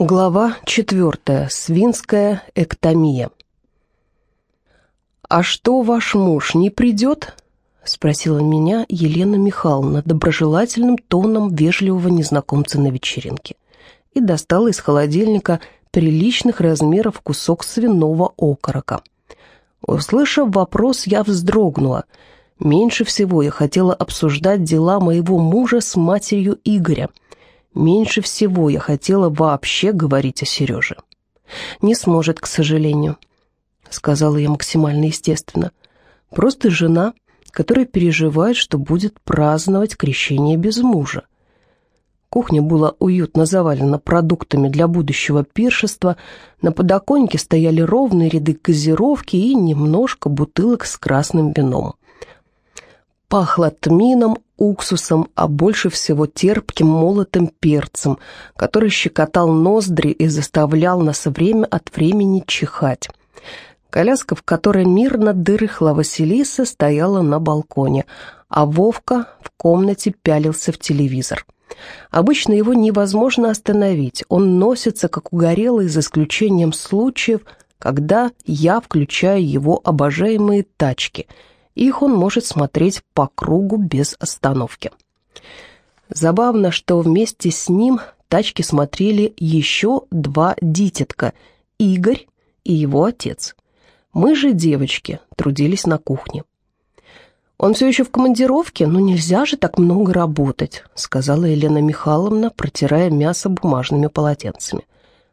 Глава четвертая. Свинская эктомия. «А что, ваш муж не придет?» — спросила меня Елена Михайловна доброжелательным тоном вежливого незнакомца на вечеринке и достала из холодильника приличных размеров кусок свиного окорока. Услышав вопрос, я вздрогнула. Меньше всего я хотела обсуждать дела моего мужа с матерью Игоря — Меньше всего я хотела вообще говорить о Сереже. «Не сможет, к сожалению», — сказала я максимально естественно. «Просто жена, которая переживает, что будет праздновать крещение без мужа. Кухня была уютно завалена продуктами для будущего пиршества, на подоконнике стояли ровные ряды газировки и немножко бутылок с красным вином. Пахло тмином, уксусом, а больше всего терпким молотым перцем, который щекотал ноздри и заставлял нас время от времени чихать. Коляска, в которой мирно дырыхла Василиса, стояла на балконе, а Вовка в комнате пялился в телевизор. Обычно его невозможно остановить, он носится, как угорелый, за исключением случаев, когда я включаю его обожаемые тачки — их он может смотреть по кругу без остановки. Забавно, что вместе с ним тачки смотрели еще два дитятка – Игорь и его отец. Мы же, девочки, трудились на кухне. «Он все еще в командировке, но нельзя же так много работать», сказала Елена Михайловна, протирая мясо бумажными полотенцами.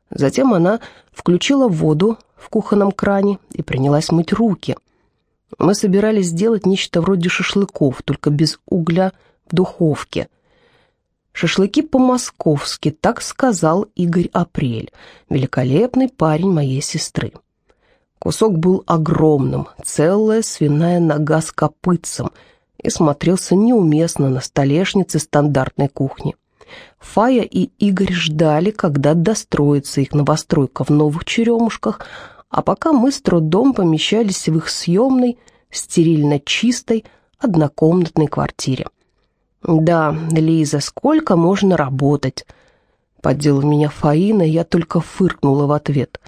Затем она включила воду в кухонном кране и принялась мыть руки – мы собирались сделать нечто вроде шашлыков, только без угля в духовке. Шашлыки по-московски, так сказал Игорь Апрель, великолепный парень моей сестры. Кусок был огромным, целая свиная нога с копытцем, и смотрелся неуместно на столешнице стандартной кухни. Фая и Игорь ждали, когда достроится их новостройка в новых черемушках, а пока мы с трудом помещались в их съемной, стерильно чистой, однокомнатной квартире. «Да, Лиза, сколько можно работать?» Подделав меня Фаина, я только фыркнула в ответ.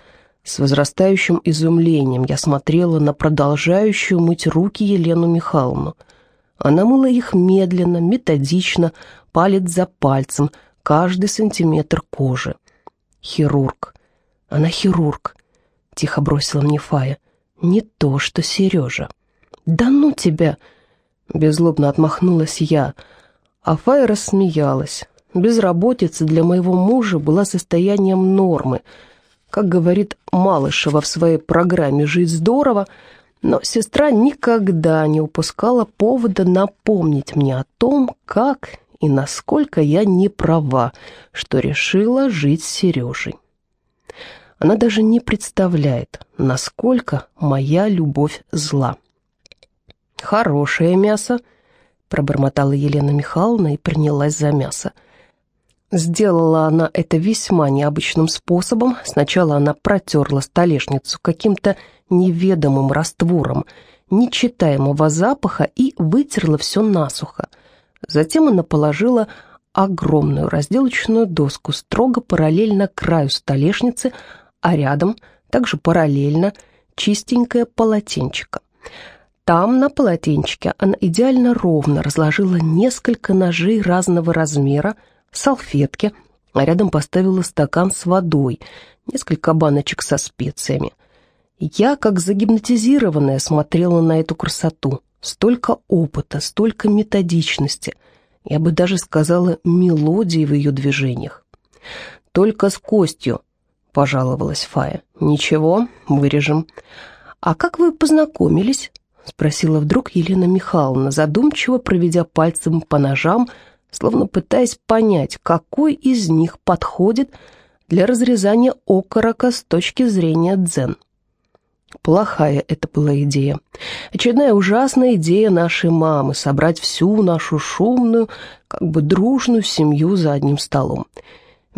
С возрастающим изумлением я смотрела на продолжающую мыть руки Елену Михайловну. Она мыла их медленно, методично, палец за пальцем, каждый сантиметр кожи. Хирург. Она хирург. — тихо бросила мне Фая. «Не то, что Сережа». «Да ну тебя!» — беззлобно отмахнулась я. А Фая рассмеялась. Безработица для моего мужа была состоянием нормы. Как говорит Малышева в своей программе «Жить здорово», но сестра никогда не упускала повода напомнить мне о том, как и насколько я не права, что решила жить с Сережей. Она даже не представляет, насколько моя любовь зла. «Хорошее мясо», — пробормотала Елена Михайловна и принялась за мясо. Сделала она это весьма необычным способом. Сначала она протерла столешницу каким-то неведомым раствором, нечитаемого запаха и вытерла все насухо. Затем она положила огромную разделочную доску строго параллельно краю столешницы, а рядом, также параллельно, чистенькое полотенчико. Там, на полотенчике, она идеально ровно разложила несколько ножей разного размера, салфетки, а рядом поставила стакан с водой, несколько баночек со специями. Я, как загипнотизированная, смотрела на эту красоту. Столько опыта, столько методичности. Я бы даже сказала, мелодии в ее движениях. Только с костью, — пожаловалась Фая. «Ничего, вырежем». «А как вы познакомились?» — спросила вдруг Елена Михайловна, задумчиво проведя пальцем по ножам, словно пытаясь понять, какой из них подходит для разрезания окорока с точки зрения дзен. Плохая это была идея. Очередная ужасная идея нашей мамы — собрать всю нашу шумную, как бы дружную семью за одним столом —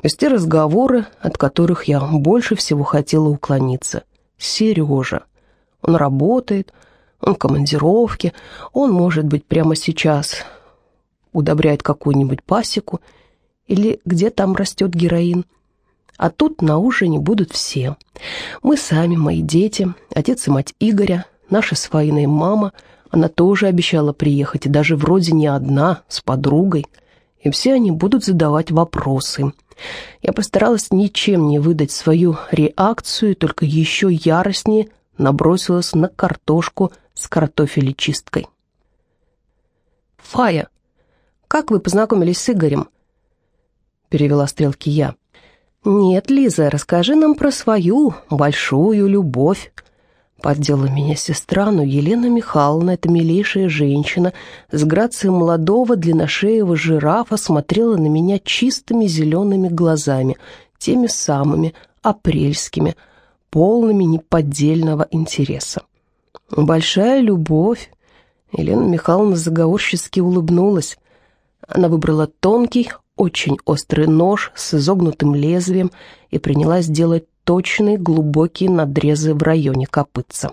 Вести разговоры, от которых я больше всего хотела уклониться. Сережа. Он работает, он в командировке, он, может быть, прямо сейчас удобряет какую-нибудь пасеку, или где там растет героин. А тут на ужине будут все. Мы сами, мои дети, отец и мать Игоря, наша с Фаиной мама. Она тоже обещала приехать, и даже вроде не одна, с подругой. И все они будут задавать вопросы. Я постаралась ничем не выдать свою реакцию, только еще яростнее набросилась на картошку с картофелечисткой. «Фая, как вы познакомились с Игорем?» Перевела стрелки я. «Нет, Лиза, расскажи нам про свою большую любовь». Поддела меня сестра, но Елена Михайловна, эта милейшая женщина, с грацией молодого длинношеего жирафа смотрела на меня чистыми зелеными глазами, теми самыми, апрельскими, полными неподдельного интереса. «Большая любовь!» Елена Михайловна заговорчески улыбнулась. Она выбрала тонкий, очень острый нож с изогнутым лезвием и принялась делать точные глубокие надрезы в районе копытца.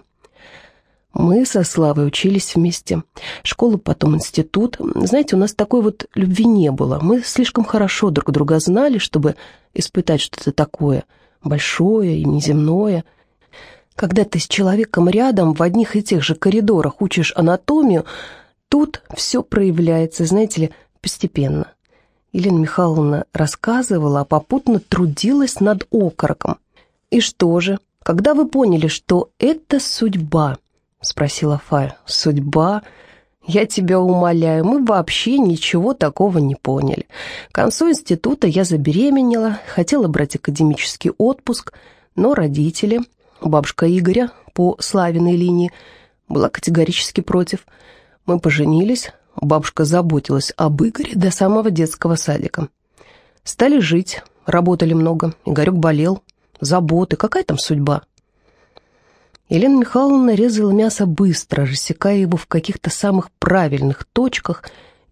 Мы со Славой учились вместе. Школа, потом институт. Знаете, у нас такой вот любви не было. Мы слишком хорошо друг друга знали, чтобы испытать что-то такое большое и неземное. Когда ты с человеком рядом в одних и тех же коридорах учишь анатомию, тут все проявляется, знаете ли, постепенно. Елена Михайловна рассказывала, а попутно трудилась над окороком. «И что же, когда вы поняли, что это судьба?» — спросила Фая. «Судьба? Я тебя умоляю, мы вообще ничего такого не поняли. К концу института я забеременела, хотела брать академический отпуск, но родители, бабушка Игоря по Славиной линии, была категорически против. Мы поженились, Бабушка заботилась об Игоре до самого детского садика. Стали жить, работали много. Игорек болел. Заботы. Какая там судьба? Елена Михайловна резала мясо быстро, рассекая его в каких-то самых правильных точках,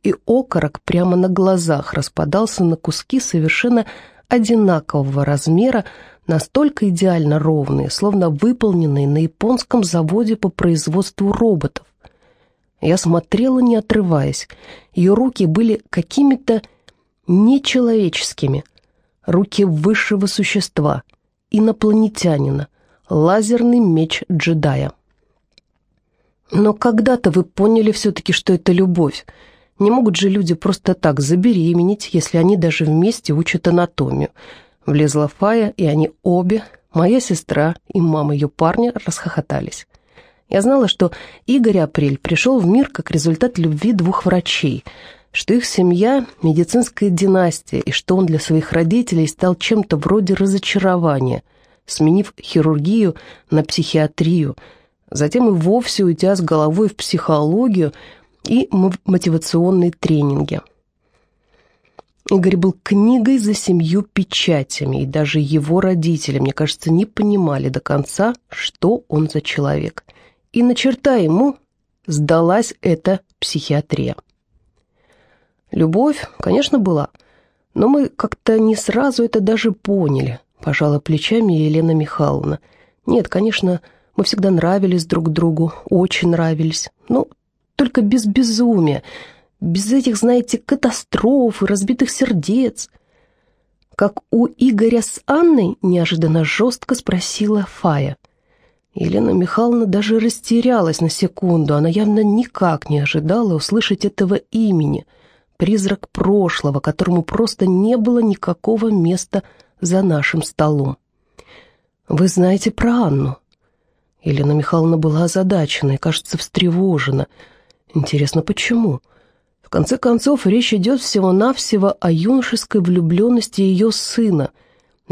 и окорок прямо на глазах распадался на куски совершенно одинакового размера, настолько идеально ровные, словно выполненные на японском заводе по производству роботов. Я смотрела, не отрываясь. Ее руки были какими-то нечеловеческими. Руки высшего существа, инопланетянина, лазерный меч джедая. Но когда-то вы поняли все-таки, что это любовь. Не могут же люди просто так забеременеть, если они даже вместе учат анатомию. Влезла Фая, и они обе, моя сестра и мама ее парня, расхохотались. Я знала, что Игорь Апрель пришел в мир как результат любви двух врачей, что их семья – медицинская династия, и что он для своих родителей стал чем-то вроде разочарования, сменив хирургию на психиатрию, затем и вовсе уйдя с головой в психологию и мотивационные тренинги. Игорь был книгой за семью печатями, и даже его родители, мне кажется, не понимали до конца, что он за человек – и на черта ему сдалась эта психиатрия. Любовь, конечно, была, но мы как-то не сразу это даже поняли, пожала плечами Елена Михайловна. Нет, конечно, мы всегда нравились друг другу, очень нравились, но только без безумия, без этих, знаете, катастроф и разбитых сердец. Как у Игоря с Анной неожиданно жестко спросила Фая – Елена Михайловна даже растерялась на секунду. Она явно никак не ожидала услышать этого имени. Призрак прошлого, которому просто не было никакого места за нашим столом. «Вы знаете про Анну?» Елена Михайловна была озадачена и, кажется, встревожена. Интересно, почему? В конце концов, речь идет всего-навсего о юношеской влюбленности ее сына.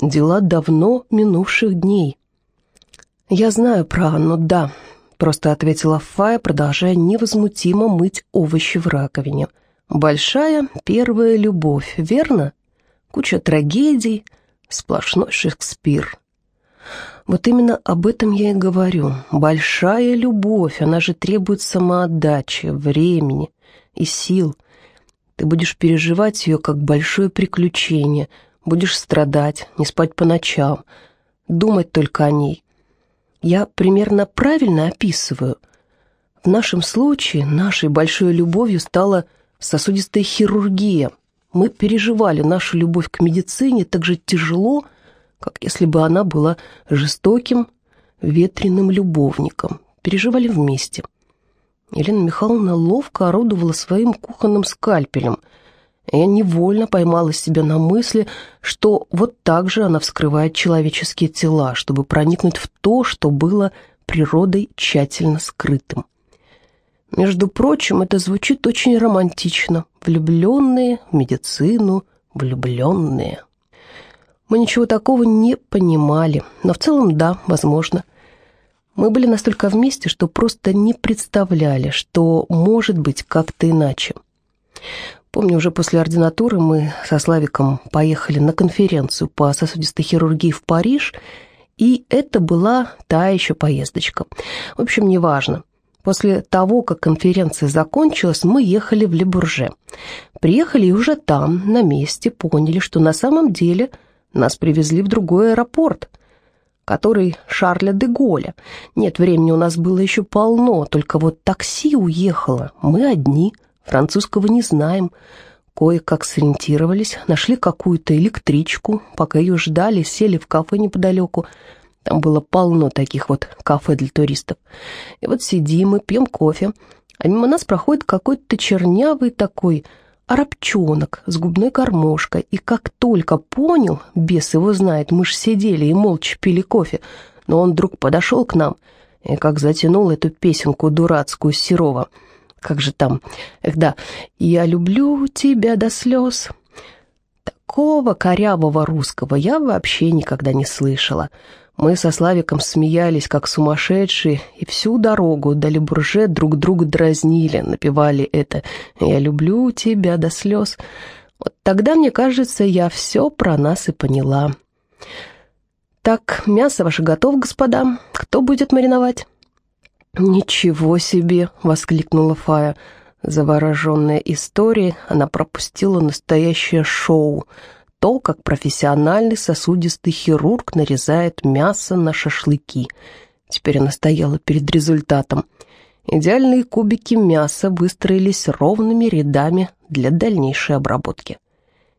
Дела давно минувших дней. «Я знаю про Анну, да», — просто ответила Фая, продолжая невозмутимо мыть овощи в раковине. «Большая первая любовь, верно? Куча трагедий, сплошной Шекспир». Вот именно об этом я и говорю. Большая любовь, она же требует самоотдачи, времени и сил. Ты будешь переживать ее как большое приключение, будешь страдать, не спать по ночам, думать только о ней. Я примерно правильно описываю. В нашем случае нашей большой любовью стала сосудистая хирургия. Мы переживали нашу любовь к медицине так же тяжело, как если бы она была жестоким, ветреным любовником. Переживали вместе. Елена Михайловна ловко орудовала своим кухонным скальпелем. Я невольно поймала себя на мысли, что вот так же она вскрывает человеческие тела, чтобы проникнуть в то, что было природой тщательно скрытым. Между прочим, это звучит очень романтично. Влюбленные в медицину, влюбленные. Мы ничего такого не понимали, но в целом да, возможно. Мы были настолько вместе, что просто не представляли, что может быть как-то иначе. Помню, уже после ординатуры мы со Славиком поехали на конференцию по сосудистой хирургии в Париж, и это была та еще поездочка. В общем, неважно. После того, как конференция закончилась, мы ехали в Лебурже. Приехали и уже там, на месте, поняли, что на самом деле нас привезли в другой аэропорт, который Шарля де Голля. Нет, времени у нас было еще полно, только вот такси уехало, мы одни, французского не знаем. Кое-как сориентировались, нашли какую-то электричку, пока ее ждали, сели в кафе неподалеку, там было полно таких вот кафе для туристов. И вот сидим мы, пьем кофе, а мимо нас проходит какой-то чернявый такой арабчонок с губной гармошкой. И как только понял, бес его знает, мы ж сидели и молча пили кофе, но он вдруг подошел к нам и как затянул эту песенку дурацкую Серова. Как же там? Эх, да. «Я люблю тебя до слез». Такого корявого русского я вообще никогда не слышала. Мы со Славиком смеялись, как сумасшедшие, и всю дорогу до Лебурже друг друга дразнили, напевали это «Я люблю тебя до слез». Вот тогда, мне кажется, я все про нас и поняла. «Так, мясо ваше готово, господа. Кто будет мариновать?» «Ничего себе!» — воскликнула Фая. Завороженная историей, она пропустила настоящее шоу — то, как профессиональный сосудистый хирург нарезает мясо на шашлыки. Теперь она стояла перед результатом. Идеальные кубики мяса выстроились ровными рядами для дальнейшей обработки.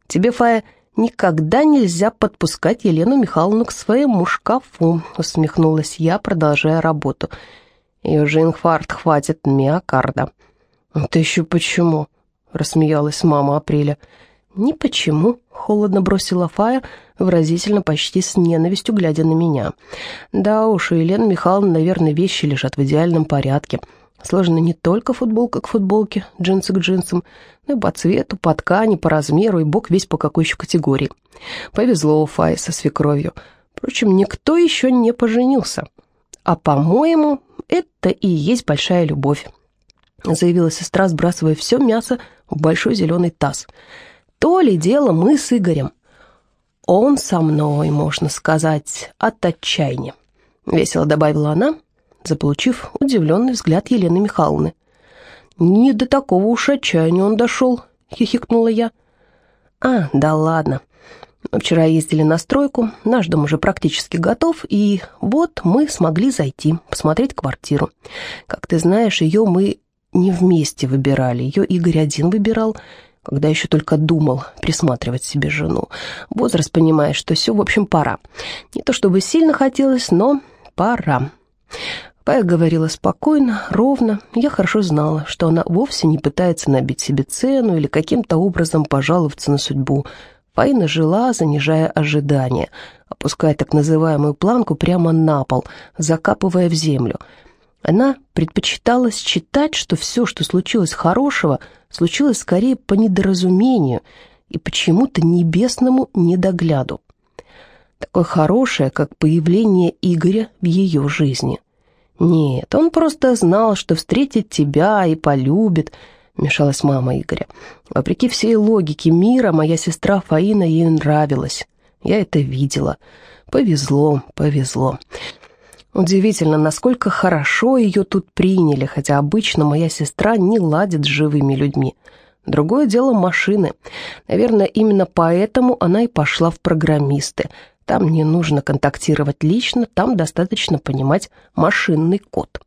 «Тебе, Фая, никогда нельзя подпускать Елену Михайловну к своему шкафу», усмехнулась я, продолжая работу. «Ее же инфаркт хватит миокарда». «Это еще почему?» — рассмеялась мама Апреля. «Ни почему», — холодно бросила Фая, выразительно, почти с ненавистью, глядя на меня. «Да уж, у Елены Михайловны, наверное, вещи лежат в идеальном порядке. Сложно не только футболка к футболке, джинсы к джинсам, но и по цвету, по ткани, по размеру, и бог весь по какой еще категории. Повезло у Фаи со свекровью. Впрочем, никто еще не поженился. А, по-моему, это и есть большая любовь», — заявила сестра, сбрасывая все мясо в большой зеленый таз — то ли дело мы с Игорем. Он со мной, можно сказать, от отчаяния. Весело добавила она, заполучив удивленный взгляд Елены Михайловны. «Не до такого уж отчаяния он дошел», — хихикнула я. «А, да ладно. Мы вчера ездили на стройку, наш дом уже практически готов, и вот мы смогли зайти, посмотреть квартиру. Как ты знаешь, ее мы не вместе выбирали, ее Игорь один выбирал, когда еще только думал присматривать себе жену. Возраст, понимаешь, что все, в общем, пора. Не то чтобы сильно хотелось, но пора. Пая говорила спокойно, ровно. Я хорошо знала, что она вовсе не пытается набить себе цену или каким-то образом пожаловаться на судьбу. Фаина жила, занижая ожидания, опуская так называемую планку прямо на пол, закапывая в землю — она предпочитала считать, что все, что случилось хорошего, случилось скорее по недоразумению и почему-то небесному недогляду. Такое хорошее, как появление Игоря в ее жизни. Нет, он просто знал, что встретит тебя и полюбит, мешалась мама Игоря. Вопреки всей логике мира, моя сестра Фаина ей нравилась. Я это видела. Повезло, повезло. Удивительно, насколько хорошо ее тут приняли, хотя обычно моя сестра не ладит с живыми людьми. Другое дело машины. Наверное, именно поэтому она и пошла в программисты. Там не нужно контактировать лично, там достаточно понимать машинный код.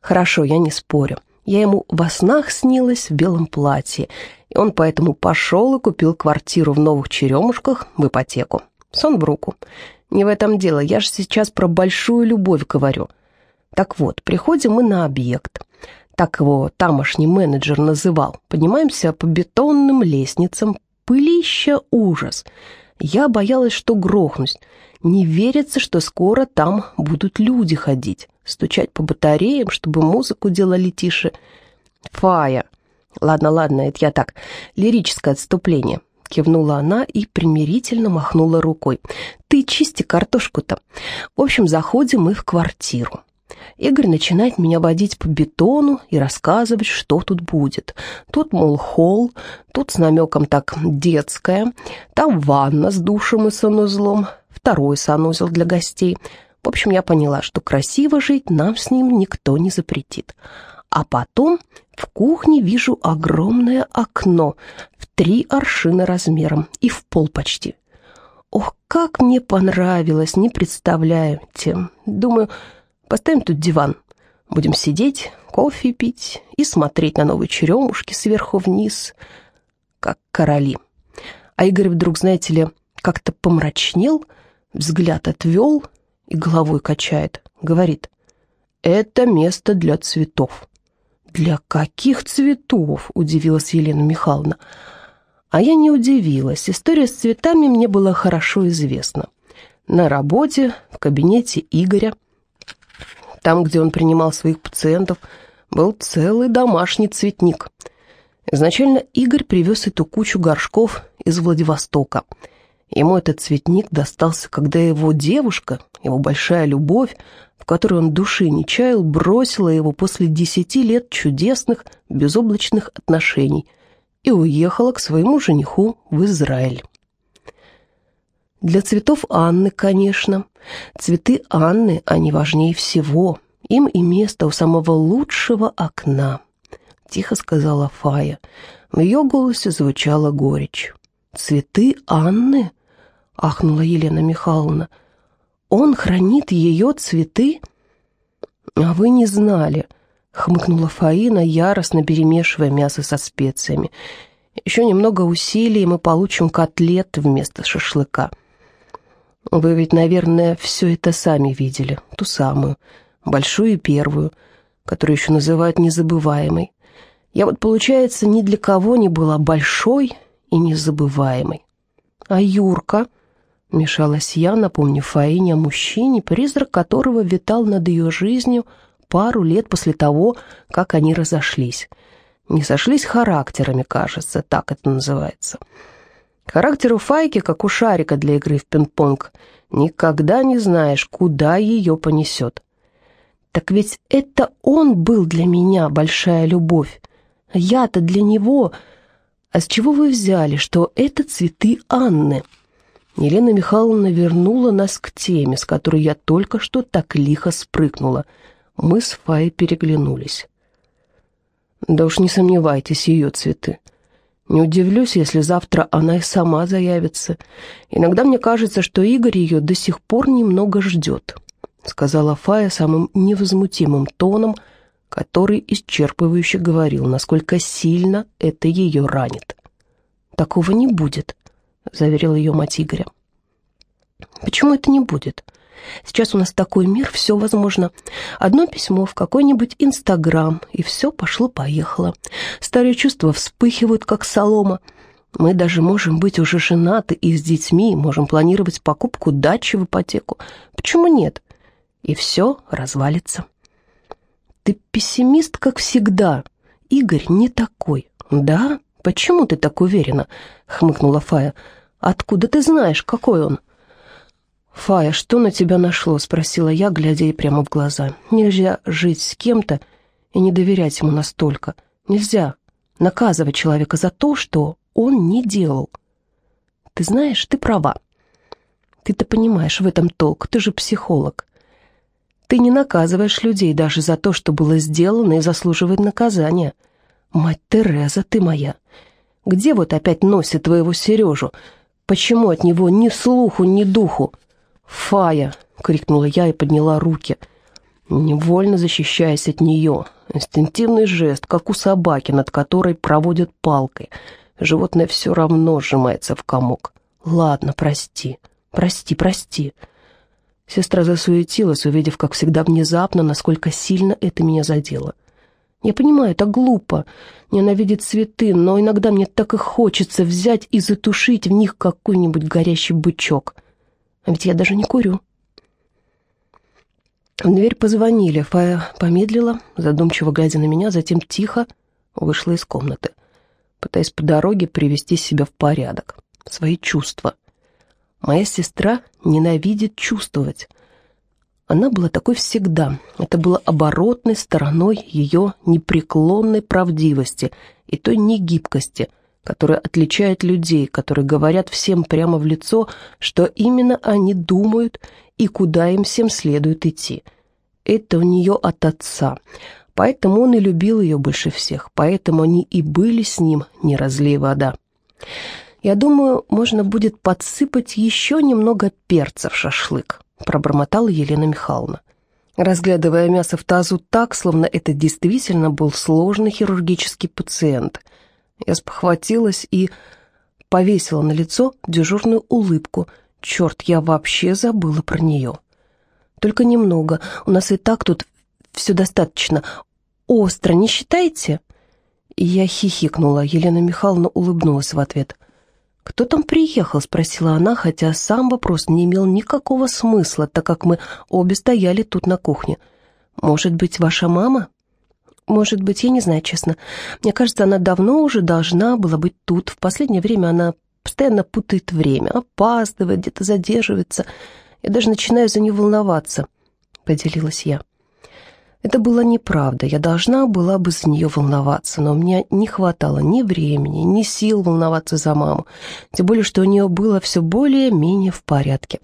Хорошо, я не спорю. Я ему во снах снилась в белом платье, и он поэтому пошел и купил квартиру в Новых Черемушках в ипотеку. Сон в руку. Не в этом дело, я же сейчас про большую любовь говорю. Так вот, приходим мы на объект. Так его тамошний менеджер называл. Поднимаемся по бетонным лестницам. Пылища ужас. Я боялась, что грохнусь. Не верится, что скоро там будут люди ходить, стучать по батареям, чтобы музыку делали тише. Фая. Ладно, ладно, это я так. Лирическое отступление. Кивнула она и примирительно махнула рукой. «Ты чисти картошку-то». В общем, заходим мы в квартиру. Игорь начинает меня водить по бетону и рассказывать, что тут будет. Тут, мол, холл, тут с намеком так детская, там ванна с душем и санузлом, второй санузел для гостей. В общем, я поняла, что красиво жить нам с ним никто не запретит. А потом в кухне вижу огромное окно три аршина размером и в пол почти. Ох, как мне понравилось, не представляю. Тем, думаю, Поставим тут диван. Будем сидеть, кофе пить и смотреть на новые черемушки сверху вниз, как короли. А Игорь вдруг, знаете ли, как-то помрачнел, взгляд отвел и головой качает. Говорит, это место для цветов. «Для каких цветов?» – удивилась Елена Михайловна. А я не удивилась. История с цветами мне была хорошо известна. На работе, в кабинете Игоря – там, где он принимал своих пациентов, был целый домашний цветник. Изначально Игорь привез эту кучу горшков из Владивостока. Ему этот цветник достался, когда его девушка, его большая любовь, в которой он души не чаял, бросила его после десяти лет чудесных, безоблачных отношений и уехала к своему жениху в Израиль. Для цветов Анны, конечно. Цветы Анны, они важнее всего. Им и место у самого лучшего окна. Тихо сказала Фая. В ее голосе звучала горечь. «Цветы Анны?» — ахнула Елена Михайловна. «Он хранит ее цветы?» «А вы не знали», — хмыкнула Фаина, яростно перемешивая мясо со специями. «Еще немного усилий, и мы получим котлет вместо шашлыка». Вы ведь, наверное, все это сами видели, ту самую, большую и первую, которую еще называют незабываемой. Я вот, получается, ни для кого не была большой и незабываемой. А Юрка, мешалась я, напомнив Фаине о мужчине, призрак которого витал над ее жизнью пару лет после того, как они разошлись. Не сошлись характерами, кажется, так это называется. — Характер у Файки, как у шарика для игры в пинг-понг. Никогда не знаешь, куда ее понесет. Так ведь это он был для меня большая любовь. Я-то для него... А с чего вы взяли, что это цветы Анны? Елена Михайловна вернула нас к теме, с которой я только что так лихо спрыгнула. Мы с Фаей переглянулись. Да уж не сомневайтесь, ее цветы. Не удивлюсь, если завтра она и сама заявится. Иногда мне кажется, что Игорь ее до сих пор немного ждет», — сказала Фая самым невозмутимым тоном, который исчерпывающе говорил, насколько сильно это ее ранит. «Такого не будет», — заверила ее мать Игоря. «Почему это не будет?» Сейчас у нас такой мир, все возможно. Одно письмо в какой-нибудь Инстаграм, и все пошло-поехало. Старые чувства вспыхивают, как солома. Мы даже можем быть уже женаты и с детьми, можем планировать покупку дачи в ипотеку. Почему нет? И все развалится. Ты пессимист, как всегда. Игорь не такой. Да? Почему ты так уверена? Хмыкнула Фая. Откуда ты знаешь, какой он? — «Фая, что на тебя нашло?» — спросила я, глядя ей прямо в глаза. «Нельзя жить с кем-то и не доверять ему настолько. Нельзя наказывать человека за то, что он не делал. Ты знаешь, ты права. Ты-то понимаешь в этом толк, ты же психолог. Ты не наказываешь людей даже за то, что было сделано и заслуживает наказания. Мать Тереза, ты моя. Где вот опять носит твоего Сережу? Почему от него ни слуху, ни духу?» «Фая!» — крикнула я и подняла руки, невольно защищаясь от нее. Инстинктивный жест, как у собаки, над которой проводят палкой. Животное все равно сжимается в комок. «Ладно, прости, прости, прости». Сестра засуетилась, увидев, как всегда внезапно, насколько сильно это меня задело. Я понимаю, это глупо, ненавидеть цветы, но иногда мне так и хочется взять и затушить в них какой-нибудь горящий бычок. А ведь я даже не курю. В дверь позвонили. Фая помедлила, задумчиво глядя на меня, затем тихо вышла из комнаты, пытаясь по дороге привести себя в порядок, свои чувства. Моя сестра ненавидит чувствовать. Она была такой всегда. Это было оборотной стороной ее непреклонной правдивости и той негибкости, которая отличает людей, которые говорят всем прямо в лицо, что именно они думают и куда им всем следует идти. Это у нее от отца, поэтому он и любил ее больше всех, поэтому они и были с ним не разлей вода. Я думаю, можно будет подсыпать еще немного перца в шашлык, пробормотала Елена Михайловна, разглядывая мясо в тазу так, словно это действительно был сложный хирургический пациент. Я спохватилась и повесила на лицо дежурную улыбку. Черт, я вообще забыла про нее. Только немного, у нас и так тут все достаточно. Остро, не считаете?» я хихикнула, Елена Михайловна улыбнулась в ответ. «Кто там приехал?» — спросила она, хотя сам вопрос не имел никакого смысла, так как мы обе стояли тут на кухне. «Может быть, ваша мама?» «Может быть, я не знаю, честно. Мне кажется, она давно уже должна была быть тут. В последнее время она постоянно путает время, опаздывает, где-то задерживается. Я даже начинаю за нее волноваться», — поделилась я. Это было неправда, я должна была бы за нее волноваться, но мне не хватало ни времени, ни сил волноваться за маму, тем более, что у нее было все более-менее в порядке.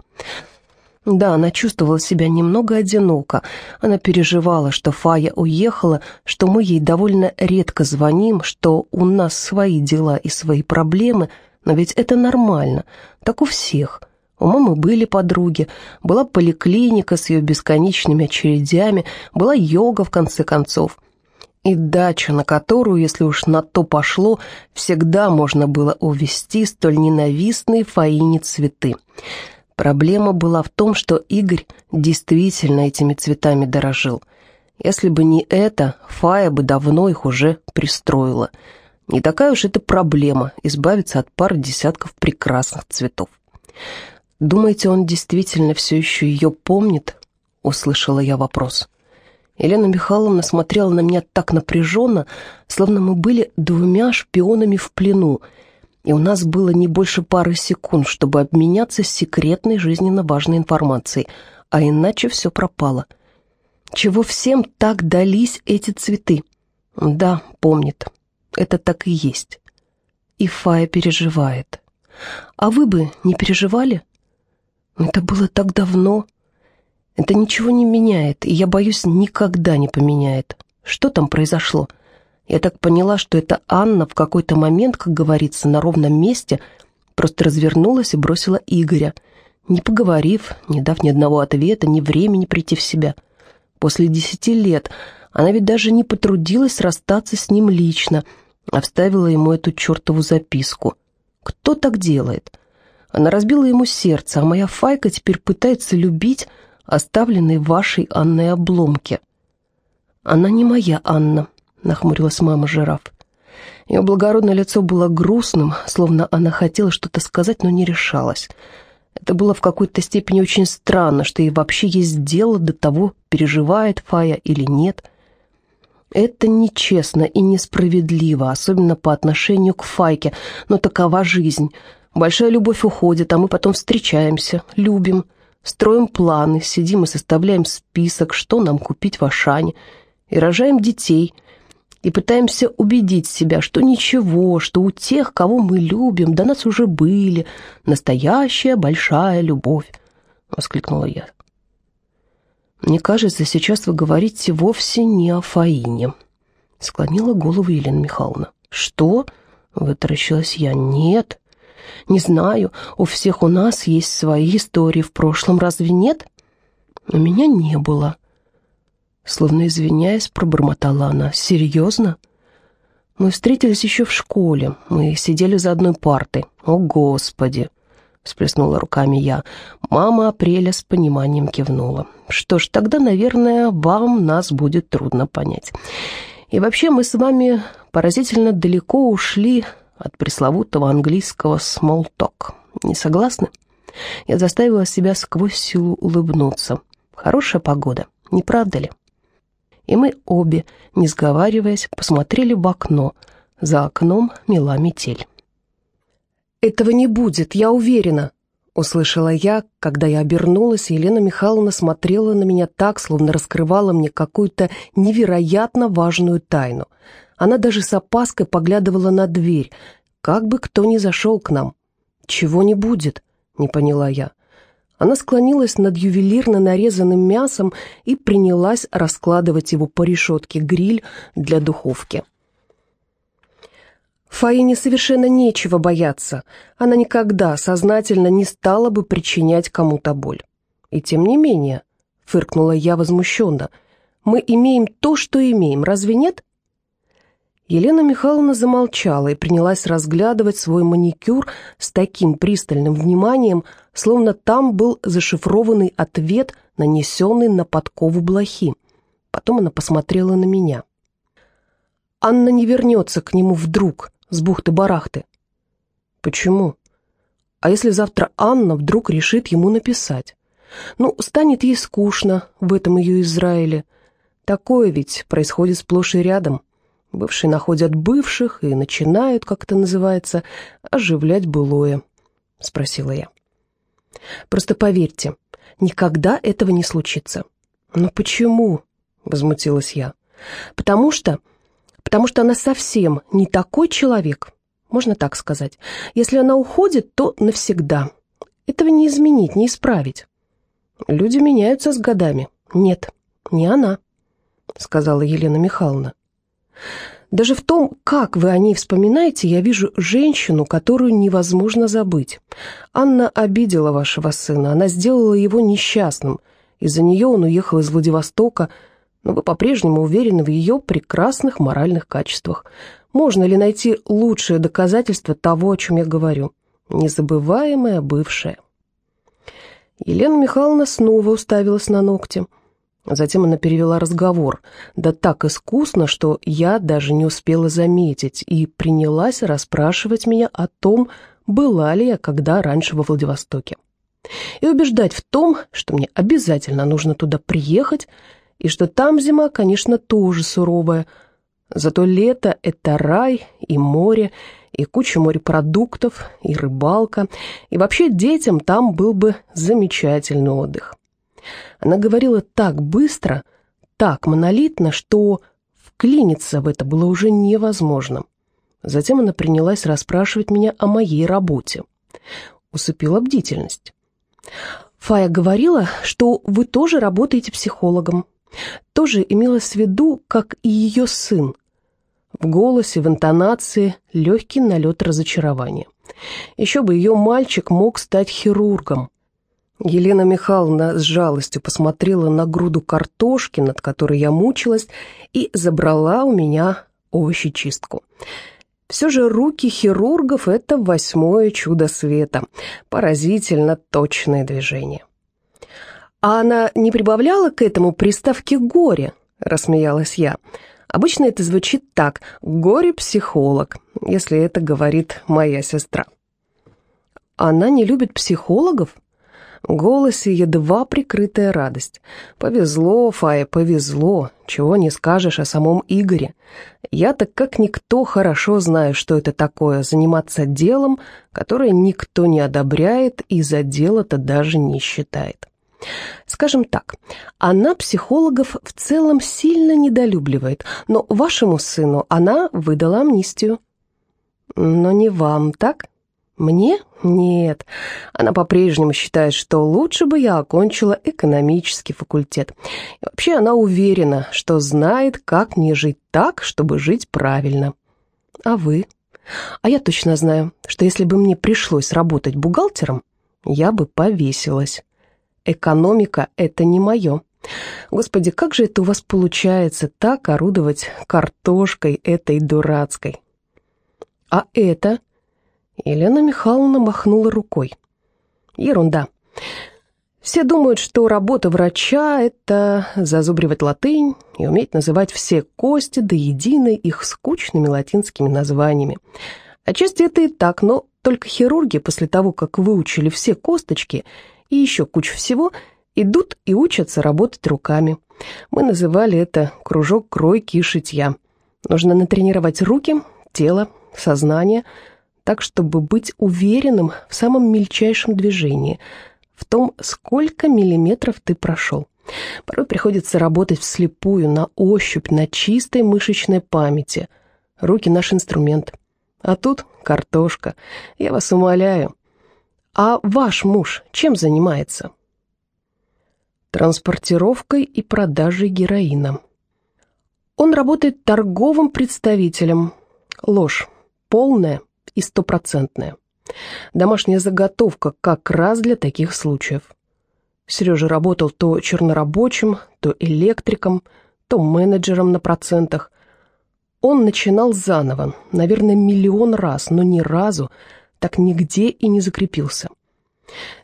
Да, она чувствовала себя немного одиноко. Она переживала, что Фая уехала, что мы ей довольно редко звоним, что у нас свои дела и свои проблемы, но ведь это нормально, так у всех – у мамы были подруги, была поликлиника с ее бесконечными очередями, была йога, в конце концов. И дача, на которую, если уж на то пошло, всегда можно было увезти столь ненавистные Фаине цветы. Проблема была в том, что Игорь действительно этими цветами дорожил. Если бы не это, Фая бы давно их уже пристроила. Не такая уж это проблема – избавиться от пары десятков прекрасных цветов. «Думаете, он действительно все еще ее помнит?» — услышала я вопрос. Елена Михайловна смотрела на меня так напряженно, словно мы были двумя шпионами в плену, и у нас было не больше пары секунд, чтобы обменяться секретной жизненно важной информацией, а иначе все пропало. Чего всем так дались эти цветы? Да, помнит. Это так и есть. И Фая переживает. А вы бы не переживали? Это было так давно. Это ничего не меняет, и я боюсь, никогда не поменяет. Что там произошло? Я так поняла, что это Анна в какой-то момент, как говорится, на ровном месте просто развернулась и бросила Игоря, не поговорив, не дав ни одного ответа, ни времени прийти в себя. После десяти лет она ведь даже не потрудилась расстаться с ним лично, а вставила ему эту чертову записку. Кто так делает? Она разбила ему сердце, а моя Файка теперь пытается любить оставленные вашей Анной обломки. Она не моя Анна, нахмурилась мама жираф. Ее благородное лицо было грустным, словно она хотела что-то сказать, но не решалась. Это было в какой-то степени очень странно, что ей вообще есть дело до того, переживает Фая или нет. Это нечестно и несправедливо, особенно по отношению к Файке, но такова жизнь. Большая любовь уходит, а мы потом встречаемся, любим, строим планы, сидим и составляем список, что нам купить в Ашане, и рожаем детей, и пытаемся убедить себя, что ничего, что у тех, кого мы любим, до нас уже были настоящая большая любовь, — воскликнула я. «Мне кажется, сейчас вы говорите вовсе не о Фаине», — склонила голову Елена Михайловна. «Что?» — вытаращилась я. «Нет, не знаю, у всех у нас есть свои истории в прошлом, разве нет? У меня не было. Словно извиняясь, пробормотала она. Серьезно? Мы встретились еще в школе. Мы сидели за одной партой. О, Господи! всплеснула руками я. Мама Апреля с пониманием кивнула. Что ж, тогда, наверное, вам нас будет трудно понять. И вообще мы с вами поразительно далеко ушли от пресловутого английского talk. Не согласны? Я заставила себя сквозь силу улыбнуться. Хорошая погода, не правда ли? И мы обе, не сговариваясь, посмотрели в окно. За окном мела метель. «Этого не будет, я уверена», — услышала я, когда я обернулась, и Елена Михайловна смотрела на меня так, словно раскрывала мне какую-то невероятно важную тайну. Она даже с опаской поглядывала на дверь, как бы кто ни зашел к нам. «Чего не будет?» — не поняла я. Она склонилась над ювелирно нарезанным мясом и принялась раскладывать его по решетке гриль для духовки. Фаине совершенно нечего бояться. Она никогда сознательно не стала бы причинять кому-то боль. И тем не менее, фыркнула я возмущенно, мы имеем то, что имеем, разве нет? Елена Михайловна замолчала и принялась разглядывать свой маникюр с таким пристальным вниманием, словно там был зашифрованный ответ, нанесенный на подкову блохи. Потом она посмотрела на меня. «Анна не вернется к нему вдруг», с бухты-барахты. Почему? А если завтра Анна вдруг решит ему написать? Ну, станет ей скучно в этом ее Израиле. Такое ведь происходит сплошь и рядом. Бывшие находят бывших и начинают, как это называется, оживлять былое, спросила я. Просто поверьте, никогда этого не случится. Но почему? Возмутилась я. Потому что потому что она совсем не такой человек, можно так сказать. Если она уходит, то навсегда. Этого не изменить, не исправить. Люди меняются с годами. Нет, не она, сказала Елена Михайловна. Даже в том, как вы о ней вспоминаете, я вижу женщину, которую невозможно забыть. Анна обидела вашего сына, она сделала его несчастным. Из-за нее он уехал из Владивостока, но вы по-прежнему уверены в ее прекрасных моральных качествах. Можно ли найти лучшее доказательство того, о чем я говорю? Незабываемая бывшая. Елена Михайловна снова уставилась на ногти. Затем она перевела разговор, да так искусно, что я даже не успела заметить, и принялась расспрашивать меня о том, была ли я когда раньше во Владивостоке. И убеждать в том, что мне обязательно нужно туда приехать, и что там зима, конечно, тоже суровая. Зато лето — это рай и море, и куча морепродуктов, и рыбалка, и вообще детям там был бы замечательный отдых. Она говорила так быстро, так монолитно, что вклиниться в это было уже невозможно. Затем она принялась расспрашивать меня о моей работе. Усыпила бдительность. «Фая говорила, что вы тоже работаете психологом тоже имелось в виду, как и ее сын. В голосе, в интонации легкий налет разочарования. Еще бы ее мальчик мог стать хирургом. Елена Михайловна с жалостью посмотрела на груду картошки, над которой я мучилась, и забрала у меня овощечистку. Все же руки хирургов — это восьмое чудо света. Поразительно точное движение. «А она не прибавляла к этому приставки «горе»?» — рассмеялась я. «Обычно это звучит так «горе-психолог», если это говорит моя сестра». «Она не любит психологов?» Голосе едва прикрытая радость. «Повезло, Фая, повезло. Чего не скажешь о самом Игоре. Я-то как никто хорошо знаю, что это такое — заниматься делом, которое никто не одобряет и за дело-то даже не считает». Скажем так, она психологов в целом сильно недолюбливает, но вашему сыну она выдала амнистию. Но не вам, так? Мне? Нет. Она по-прежнему считает, что лучше бы я окончила экономический факультет. И вообще она уверена, что знает, как мне жить так, чтобы жить правильно. А вы? А я точно знаю, что если бы мне пришлось работать бухгалтером, я бы повесилась. Экономика — это не мое. Господи, как же это у вас получается так орудовать картошкой этой дурацкой? А это? Елена Михайловна махнула рукой. Ерунда. Все думают, что работа врача — это зазубривать латынь и уметь называть все кости до единой их скучными латинскими названиями. Отчасти это и так, но только хирурги после того, как выучили все косточки и еще кучу всего, идут и учатся работать руками. Мы называли это кружок кройки и шитья. Нужно натренировать руки, тело, сознание, так, чтобы быть уверенным в самом мельчайшем движении — в том, сколько миллиметров ты прошел. Порой приходится работать вслепую, на ощупь, на чистой мышечной памяти. Руки — наш инструмент. А тут картошка. Я вас умоляю. А ваш муж чем занимается? Транспортировкой и продажей героина. Он работает торговым представителем. Ложь. Полная и стопроцентная. Домашняя заготовка как раз для таких случаев. Сережа работал то чернорабочим, то электриком, то менеджером на процентах. Он начинал заново, наверное, миллион раз, но ни разу так нигде и не закрепился.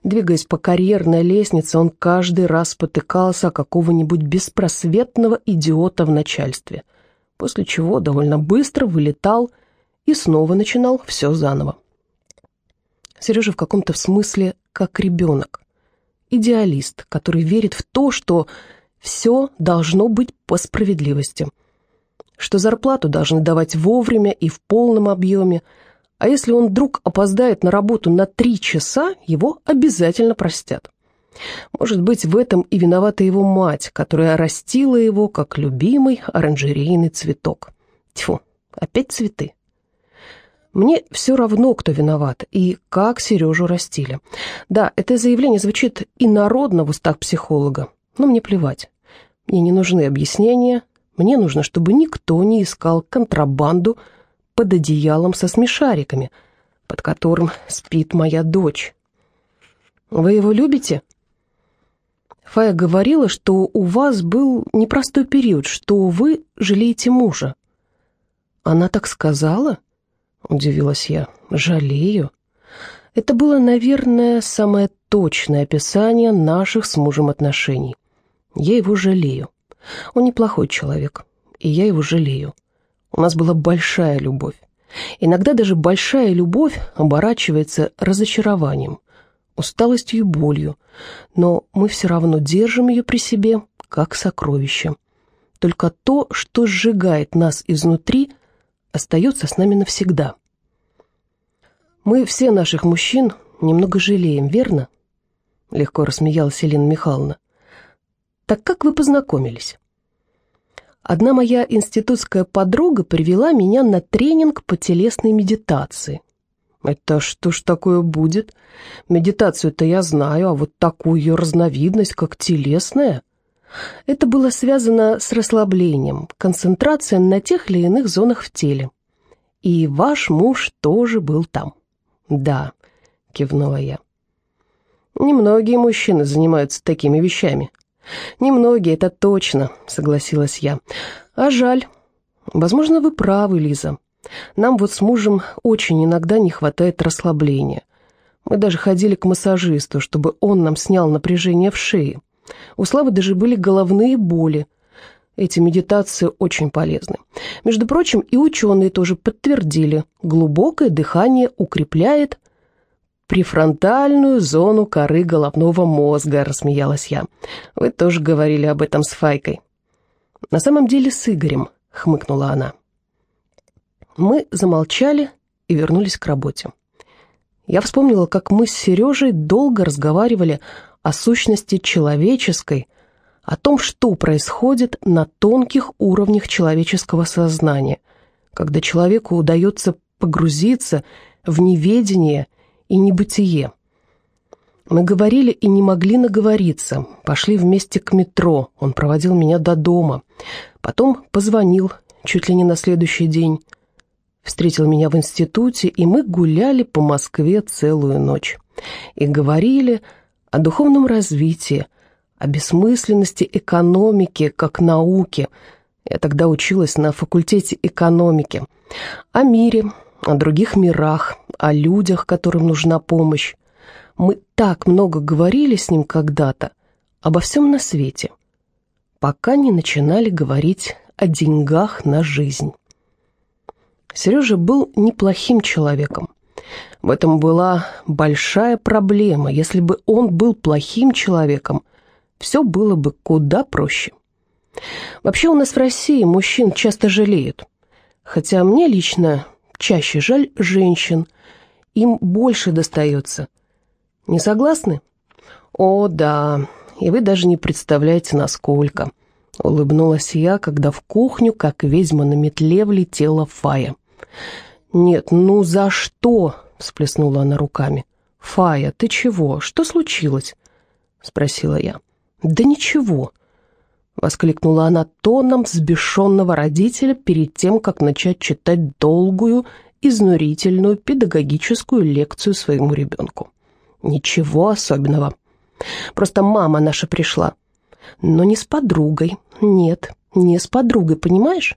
Двигаясь по карьерной лестнице, он каждый раз спотыкался о какого-нибудь беспросветного идиота в начальстве, после чего довольно быстро вылетал и снова начинал все заново. Сережа в каком-то смысле как ребенок. Идеалист, который верит в то, что все должно быть по справедливости. Что зарплату должны давать вовремя и в полном объеме, а если он вдруг опоздает на работу на три часа, его обязательно простят. Может быть, в этом и виновата его мать, которая растила его как любимый оранжерейный цветок. Тьфу, опять цветы. Мне все равно, кто виноват и как Сережу растили. Да, это заявление звучит инородно в устах психолога, но мне плевать. Мне не нужны объяснения, мне нужно, чтобы никто не искал контрабанду под одеялом со смешариками, под которым спит моя дочь. Вы его любите? Фая говорила, что у вас был непростой период, что вы жалеете мужа. Она так сказала? —— удивилась я. «Жалею». Это было, наверное, самое точное описание наших с мужем отношений. Я его жалею. Он неплохой человек, и я его жалею. У нас была большая любовь. Иногда даже большая любовь оборачивается разочарованием, усталостью и болью, но мы все равно держим ее при себе, как сокровище. Только то, что сжигает нас изнутри, остается с нами навсегда. Мы все наших мужчин немного жалеем, верно? Легко рассмеялась Елена Михайловна. Так как вы познакомились? Одна моя институтская подруга привела меня на тренинг по телесной медитации. Это что ж такое будет? Медитацию-то я знаю, а вот такую ее разновидность, как телесная... Это было связано с расслаблением, концентрацией на тех или иных зонах в теле. И ваш муж тоже был там. «Да», — кивнула я. «Немногие мужчины занимаются такими вещами». «Немногие, это точно», — согласилась я. «А жаль. Возможно, вы правы, Лиза. Нам вот с мужем очень иногда не хватает расслабления. Мы даже ходили к массажисту, чтобы он нам снял напряжение в шее. У Славы даже были головные боли. Эти медитации очень полезны. Между прочим, и ученые тоже подтвердили, глубокое дыхание укрепляет префронтальную зону коры головного мозга, рассмеялась я. Вы тоже говорили об этом с Файкой. На самом деле с Игорем, хмыкнула она. Мы замолчали и вернулись к работе. Я вспомнила, как мы с Сережей долго разговаривали о сущности человеческой, о том, что происходит на тонких уровнях человеческого сознания, когда человеку удается погрузиться в неведение и небытие. Мы говорили и не могли наговориться, пошли вместе к метро, он проводил меня до дома, потом позвонил, чуть ли не на следующий день, встретил меня в институте, и мы гуляли по Москве целую ночь. И говорили о духовном развитии, о бессмысленности экономики как науки. Я тогда училась на факультете экономики. О мире, о других мирах, о людях, которым нужна помощь. Мы так много говорили с ним когда-то обо всем на свете, пока не начинали говорить о деньгах на жизнь. Сережа был неплохим человеком. В этом была большая проблема. Если бы он был плохим человеком, все было бы куда проще. Вообще у нас в России мужчин часто жалеют. Хотя мне лично чаще жаль женщин. Им больше достается. Не согласны? О, да, и вы даже не представляете, насколько. Улыбнулась я, когда в кухню, как ведьма на метле, влетела Фая. «Нет, ну за что?» — всплеснула она руками. «Фая, ты чего? Что случилось?» — спросила я. «Да ничего», — воскликнула она тоном взбешенного родителя перед тем, как начать читать долгую, изнурительную педагогическую лекцию своему ребенку. «Ничего особенного. Просто мама наша пришла. Но не с подругой. Нет, не с подругой, понимаешь?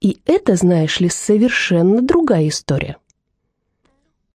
И это, знаешь ли, совершенно другая история.